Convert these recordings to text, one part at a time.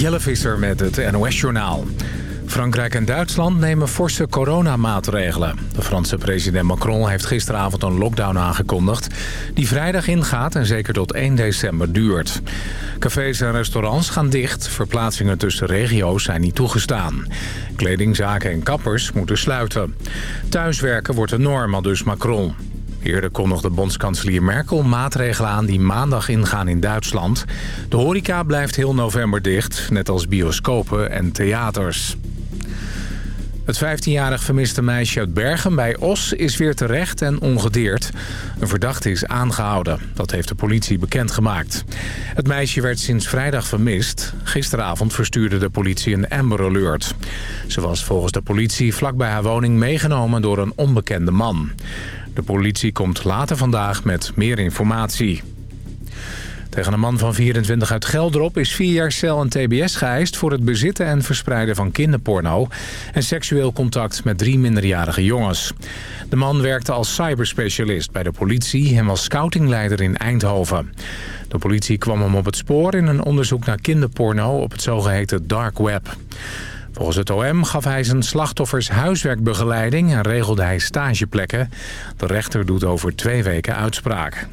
Jelle Visser met het NOS-journaal. Frankrijk en Duitsland nemen forse coronamaatregelen. De Franse president Macron heeft gisteravond een lockdown aangekondigd... die vrijdag ingaat en zeker tot 1 december duurt. Cafés en restaurants gaan dicht. Verplaatsingen tussen regio's zijn niet toegestaan. Kledingzaken en kappers moeten sluiten. Thuiswerken wordt de norm, al dus Macron. Eerder kondigde bondskanselier Merkel maatregelen aan die maandag ingaan in Duitsland. De horeca blijft heel november dicht, net als bioscopen en theaters. Het 15-jarig vermiste meisje uit Bergen bij Os is weer terecht en ongedeerd. Een verdachte is aangehouden. Dat heeft de politie bekendgemaakt. Het meisje werd sinds vrijdag vermist. Gisteravond verstuurde de politie een Amber Alert. Ze was volgens de politie vlakbij haar woning meegenomen door een onbekende man. De politie komt later vandaag met meer informatie. Tegen een man van 24 uit Geldrop is vier jaar cel en tbs geëist... voor het bezitten en verspreiden van kinderporno... en seksueel contact met drie minderjarige jongens. De man werkte als cyberspecialist bij de politie... en was scoutingleider in Eindhoven. De politie kwam hem op het spoor in een onderzoek naar kinderporno... op het zogeheten dark web. Volgens het OM gaf hij zijn slachtoffers huiswerkbegeleiding en regelde hij stageplekken. De rechter doet over twee weken uitspraak.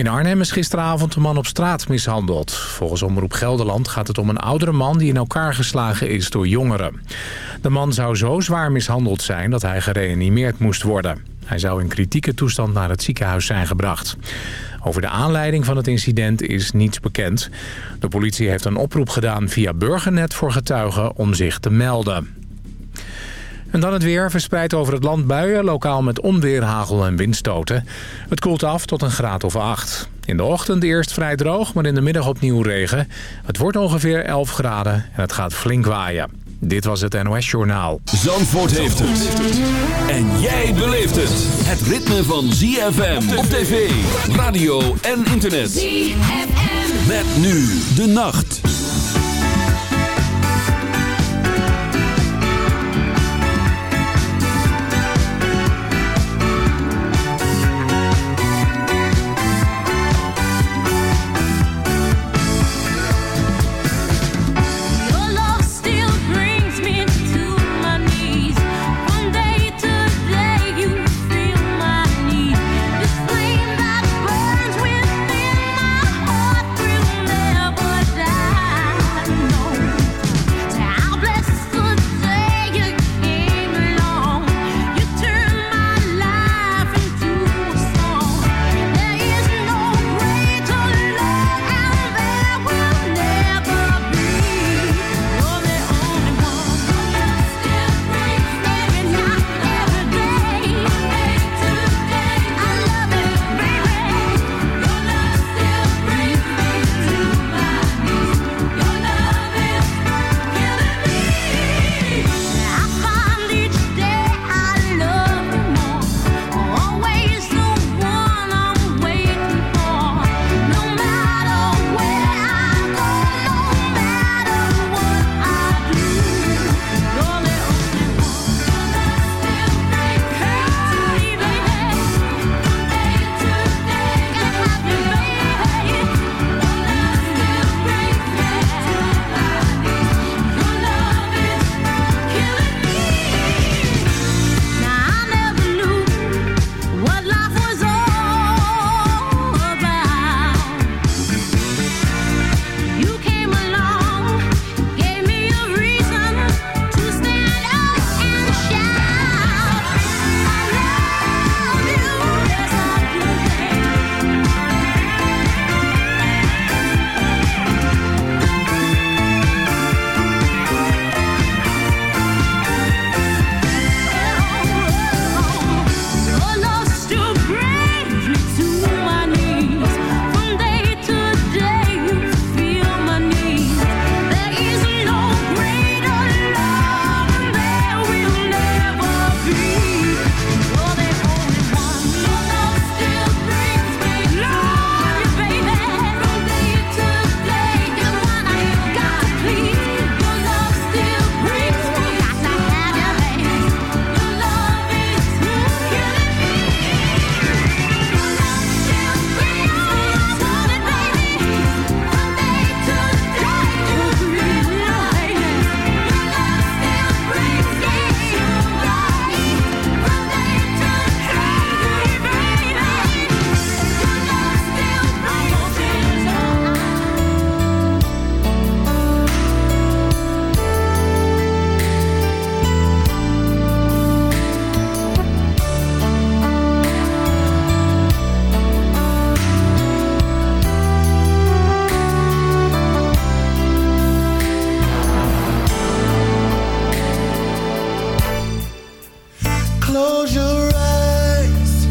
In Arnhem is gisteravond een man op straat mishandeld. Volgens Omroep Gelderland gaat het om een oudere man die in elkaar geslagen is door jongeren. De man zou zo zwaar mishandeld zijn dat hij gereanimeerd moest worden. Hij zou in kritieke toestand naar het ziekenhuis zijn gebracht. Over de aanleiding van het incident is niets bekend. De politie heeft een oproep gedaan via Burgernet voor getuigen om zich te melden. En dan het weer, verspreid over het land buien, lokaal met onweer, hagel en windstoten. Het koelt af tot een graad of 8. In de ochtend eerst vrij droog, maar in de middag opnieuw regen. Het wordt ongeveer 11 graden en het gaat flink waaien. Dit was het NOS Journaal. Zandvoort heeft het. En jij beleeft het. Het ritme van ZFM op tv, radio en internet. ZFM. Met nu de nacht. Close your eyes,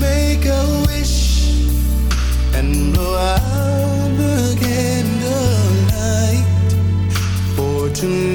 make a wish, and blow out the candlelight for tonight.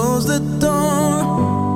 close the door.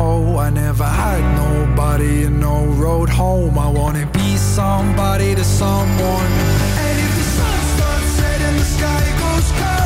oh I never had nobody and no road home. I wanna be somebody to someone. And if the sun starts setting the sky goes cold.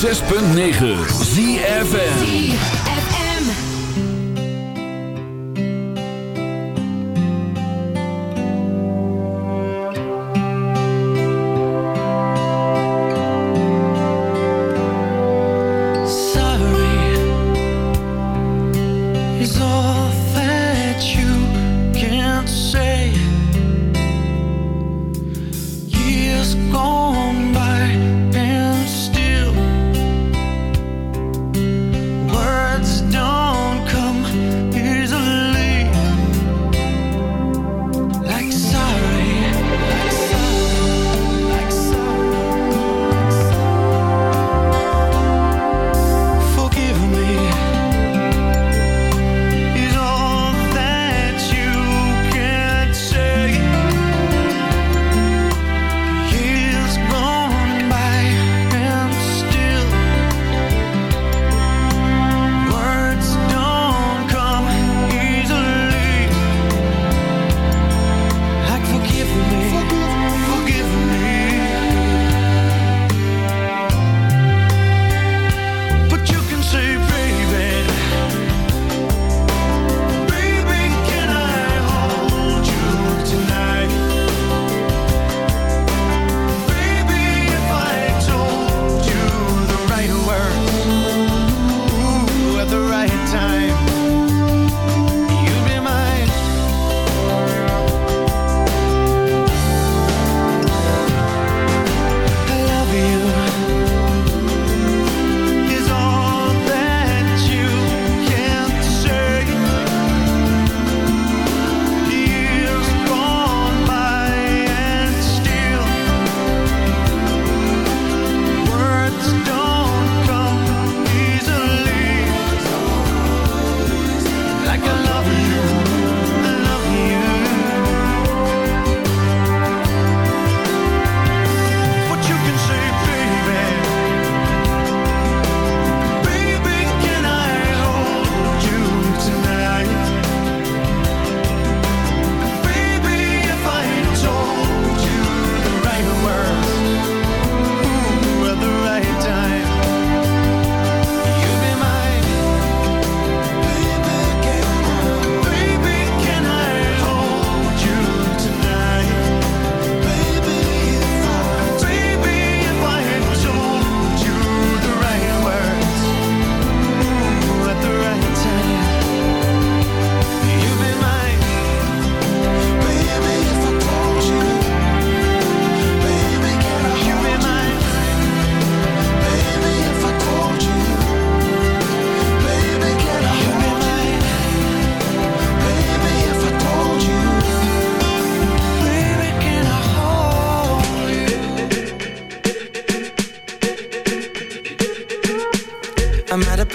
106.9 ZFN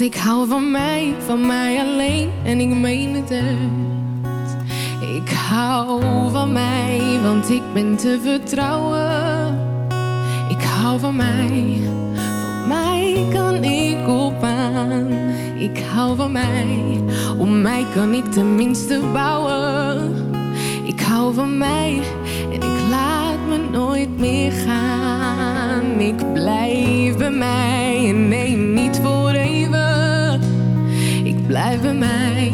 Ik hou van mij, van mij alleen en ik meen het echt. Ik hou van mij, want ik ben te vertrouwen. Ik hou van mij, van mij kan ik op aan. Ik hou van mij, om mij kan ik tenminste bouwen. Ik hou van mij en ik laat me nooit meer gaan. Ik blijf bij mij en nee, niet voor blijf bij mij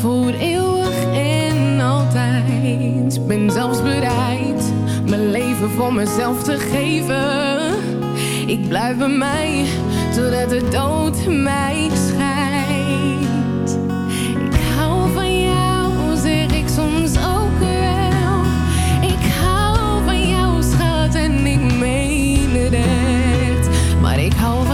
voor eeuwig en altijd. Ben zelfs bereid mijn leven voor mezelf te geven. Ik blijf bij mij totdat de dood mij scheidt. Ik hou van jou, zeg ik soms ook wel. Ik hou van jou, schat, en ik meen het echt. Maar ik hou van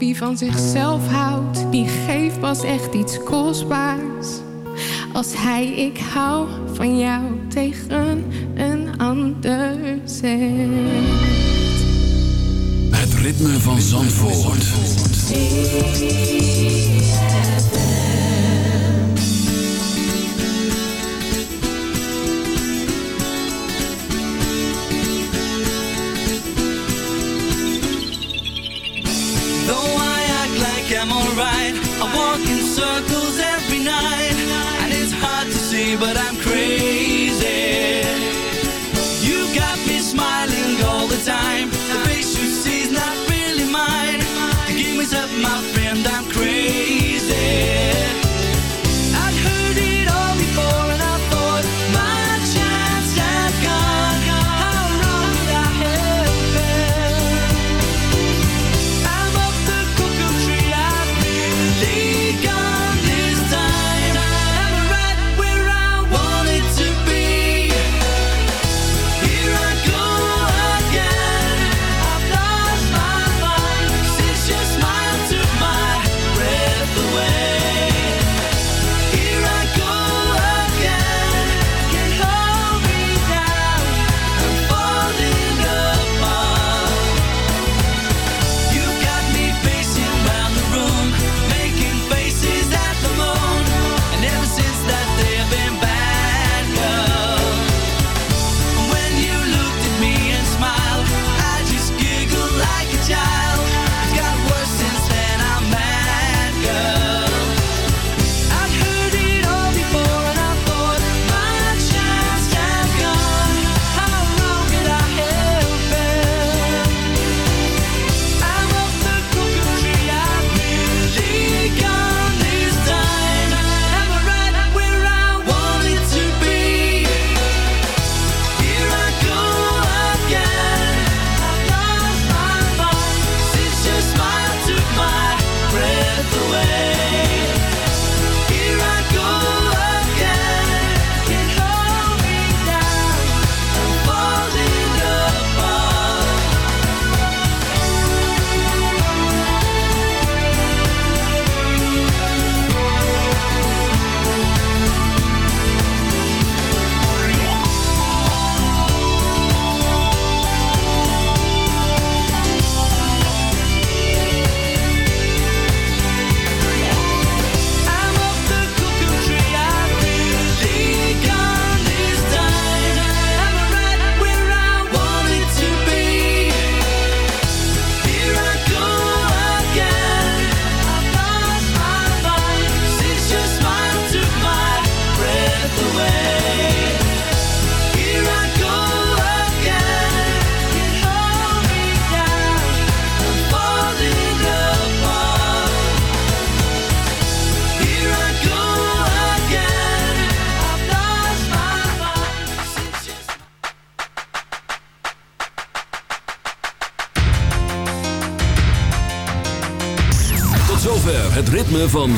wie van zichzelf houdt, die geeft pas echt iets kostbaars. Als hij ik hou van jou tegen een ander zegt. Het ritme van Zandvoort.